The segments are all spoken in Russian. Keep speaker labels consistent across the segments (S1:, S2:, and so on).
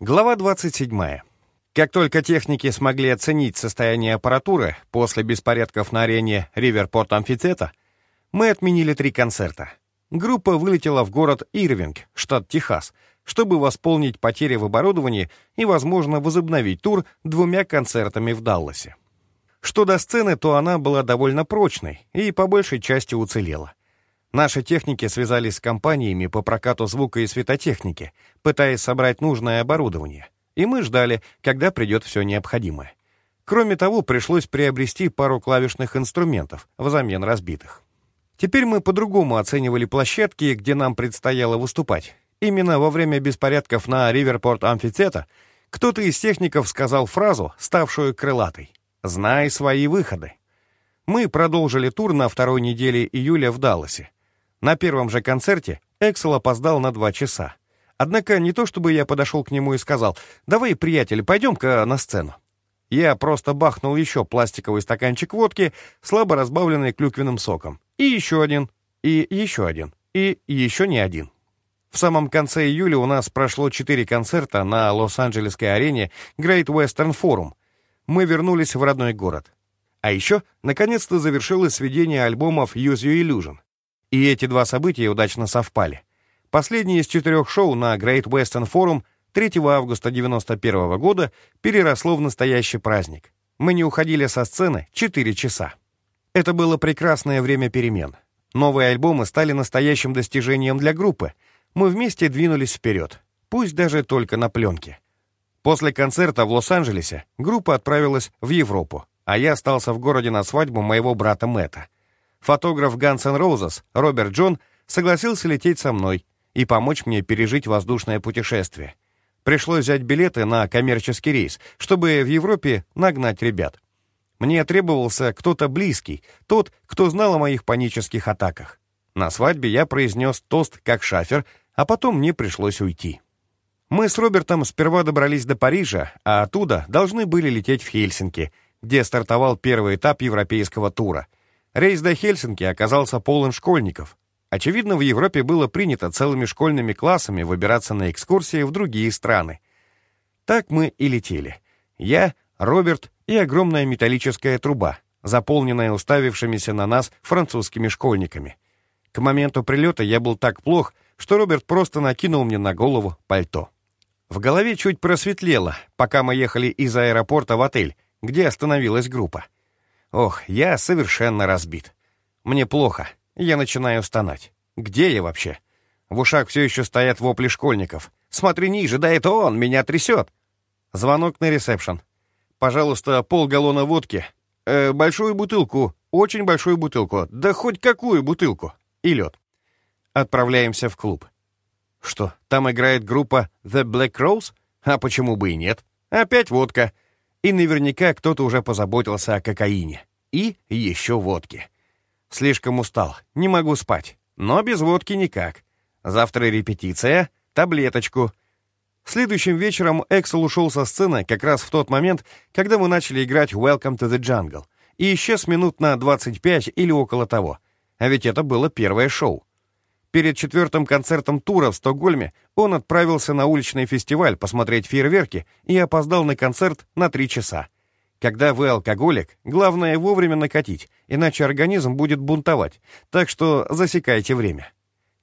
S1: Глава 27. Как только техники смогли оценить состояние аппаратуры после беспорядков на арене Риверпорт Амфитета, мы отменили три концерта. Группа вылетела в город Ирвинг, штат Техас, чтобы восполнить потери в оборудовании и, возможно, возобновить тур двумя концертами в Далласе. Что до сцены, то она была довольно прочной и по большей части уцелела. Наши техники связались с компаниями по прокату звука и светотехники, пытаясь собрать нужное оборудование, и мы ждали, когда придет все необходимое. Кроме того, пришлось приобрести пару клавишных инструментов взамен разбитых. Теперь мы по-другому оценивали площадки, где нам предстояло выступать. Именно во время беспорядков на Риверпорт Амфитета кто-то из техников сказал фразу, ставшую крылатой «Знай свои выходы». Мы продолжили тур на второй неделе июля в Далласе. На первом же концерте Эксел опоздал на два часа. Однако не то чтобы я подошел к нему и сказал «Давай, приятель, пойдем-ка на сцену». Я просто бахнул еще пластиковый стаканчик водки, слабо разбавленный клюквенным соком. И еще один, и еще один, и еще не один. В самом конце июля у нас прошло четыре концерта на Лос-Анджелесской арене Great Western Forum. Мы вернулись в родной город. А еще, наконец-то, завершилось сведение альбомов Use Your Illusion. И эти два события удачно совпали. Последнее из четырех шоу на Great Western Forum 3 августа 1991 года переросло в настоящий праздник. Мы не уходили со сцены 4 часа. Это было прекрасное время перемен. Новые альбомы стали настоящим достижением для группы. Мы вместе двинулись вперед, пусть даже только на пленке. После концерта в Лос-Анджелесе группа отправилась в Европу, а я остался в городе на свадьбу моего брата Мэтта. Фотограф Guns N' Роберт Джон согласился лететь со мной и помочь мне пережить воздушное путешествие. Пришлось взять билеты на коммерческий рейс, чтобы в Европе нагнать ребят. Мне требовался кто-то близкий, тот, кто знал о моих панических атаках. На свадьбе я произнес тост как шафер, а потом мне пришлось уйти. Мы с Робертом сперва добрались до Парижа, а оттуда должны были лететь в Хельсинки, где стартовал первый этап европейского тура — Рейс до Хельсинки оказался полон школьников. Очевидно, в Европе было принято целыми школьными классами выбираться на экскурсии в другие страны. Так мы и летели. Я, Роберт и огромная металлическая труба, заполненная уставившимися на нас французскими школьниками. К моменту прилета я был так плох, что Роберт просто накинул мне на голову пальто. В голове чуть просветлело, пока мы ехали из аэропорта в отель, где остановилась группа. Ох, я совершенно разбит. Мне плохо, я начинаю стонать. Где я вообще? В ушах все еще стоят вопли школьников. «Смотри ниже, да это он, меня трясет!» Звонок на ресепшн. «Пожалуйста, полгаллона водки. Э, большую бутылку, очень большую бутылку, да хоть какую бутылку. И лед. Отправляемся в клуб. Что, там играет группа The Black Rose? А почему бы и нет? Опять водка. И наверняка кто-то уже позаботился о кокаине. И еще водки. Слишком устал, не могу спать. Но без водки никак. Завтра репетиция, таблеточку. Следующим вечером Эксел ушел со сцены как раз в тот момент, когда мы начали играть «Welcome to the Jungle» и исчез минут на 25 или около того. А ведь это было первое шоу. Перед четвертым концертом тура в Стокгольме он отправился на уличный фестиваль посмотреть фейерверки и опоздал на концерт на три часа. Когда вы алкоголик, главное вовремя накатить, иначе организм будет бунтовать, так что засекайте время.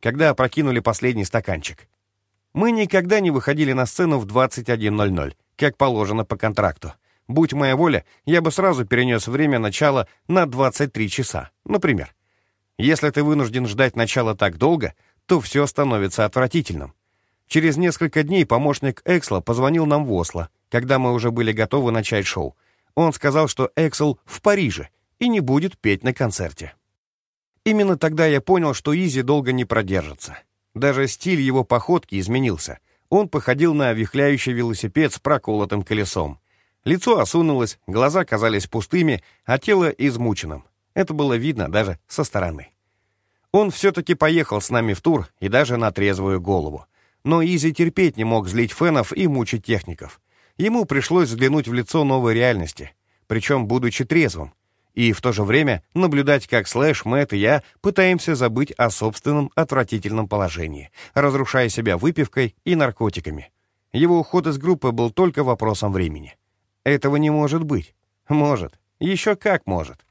S1: Когда опрокинули последний стаканчик. Мы никогда не выходили на сцену в 21.00, как положено по контракту. Будь моя воля, я бы сразу перенес время начала на 23 часа, например. Если ты вынужден ждать начала так долго, то все становится отвратительным. Через несколько дней помощник Эксла позвонил нам в Осло, когда мы уже были готовы начать шоу. Он сказал, что Эксел в Париже и не будет петь на концерте. Именно тогда я понял, что Изи долго не продержится. Даже стиль его походки изменился. Он походил на вихляющий велосипед с проколотым колесом. Лицо осунулось, глаза казались пустыми, а тело измученным. Это было видно даже со стороны. Он все-таки поехал с нами в тур и даже на трезвую голову. Но Изи терпеть не мог злить фенов и мучить техников. Ему пришлось взглянуть в лицо новой реальности, причем будучи трезвым, и в то же время наблюдать, как Слэш, Мэтт и я пытаемся забыть о собственном отвратительном положении, разрушая себя выпивкой и наркотиками. Его уход из группы был только вопросом времени. Этого не может быть. Может. Еще как может.